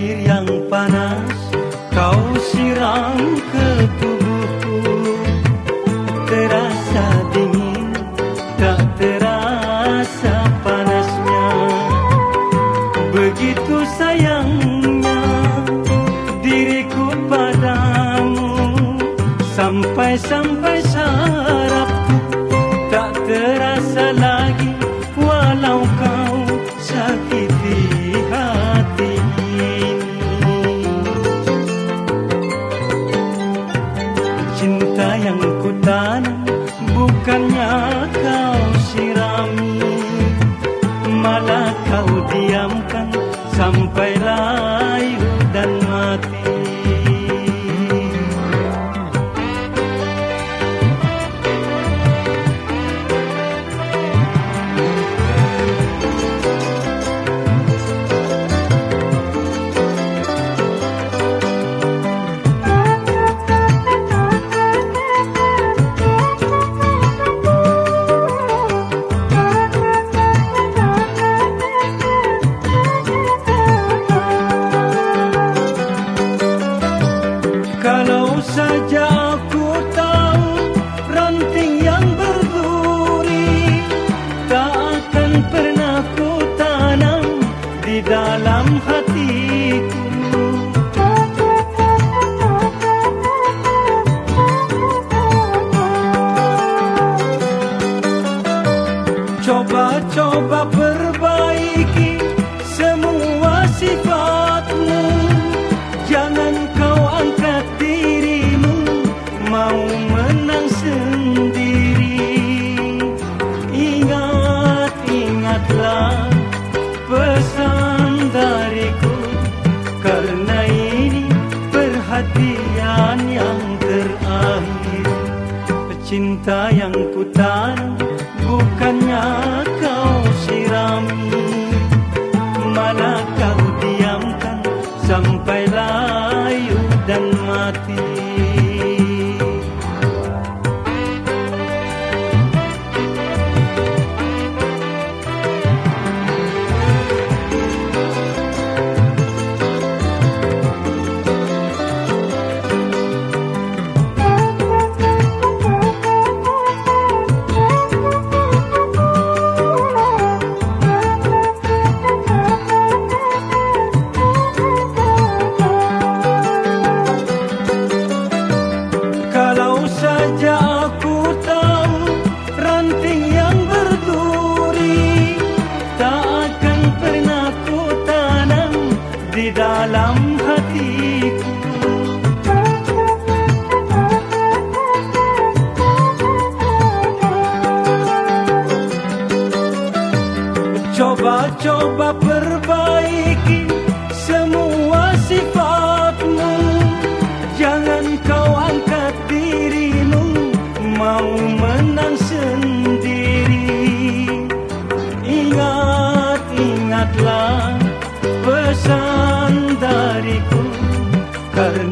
air yang panas kau siram ke tubuhku. Terasa dingin tak terasa panasnya. Begitu sayangnya diriku padamu sampai sampai sarapku. Kau sirami? Malah kau diamkan sampai Kalau saja aku tahu ranting yang berduri tak akan pernah ku tanam di dalam hatiku. Coba-coba pesan dariku Karena ini perhatian yang terakhir. Cinta yang ku bukannya kau sirami. Malah kau diamkan sampai layu dan mati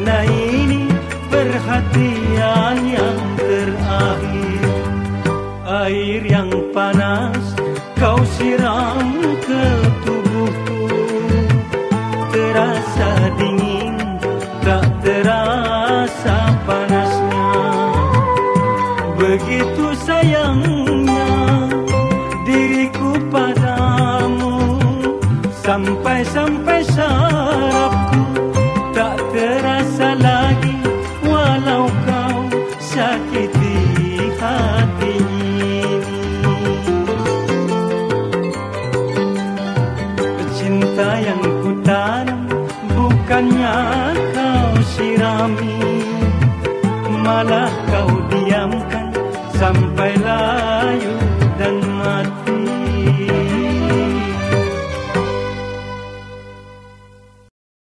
Karena ini perhatian yang terakhir. Air yang panas kau siram ke tubuhku. Terasa dingin tak terasa panasnya. Begitu sayangnya diriku padamu. Sampai-sampai sarapku Cinta yang ku tanam bukannya kau sirami. Malah kau layu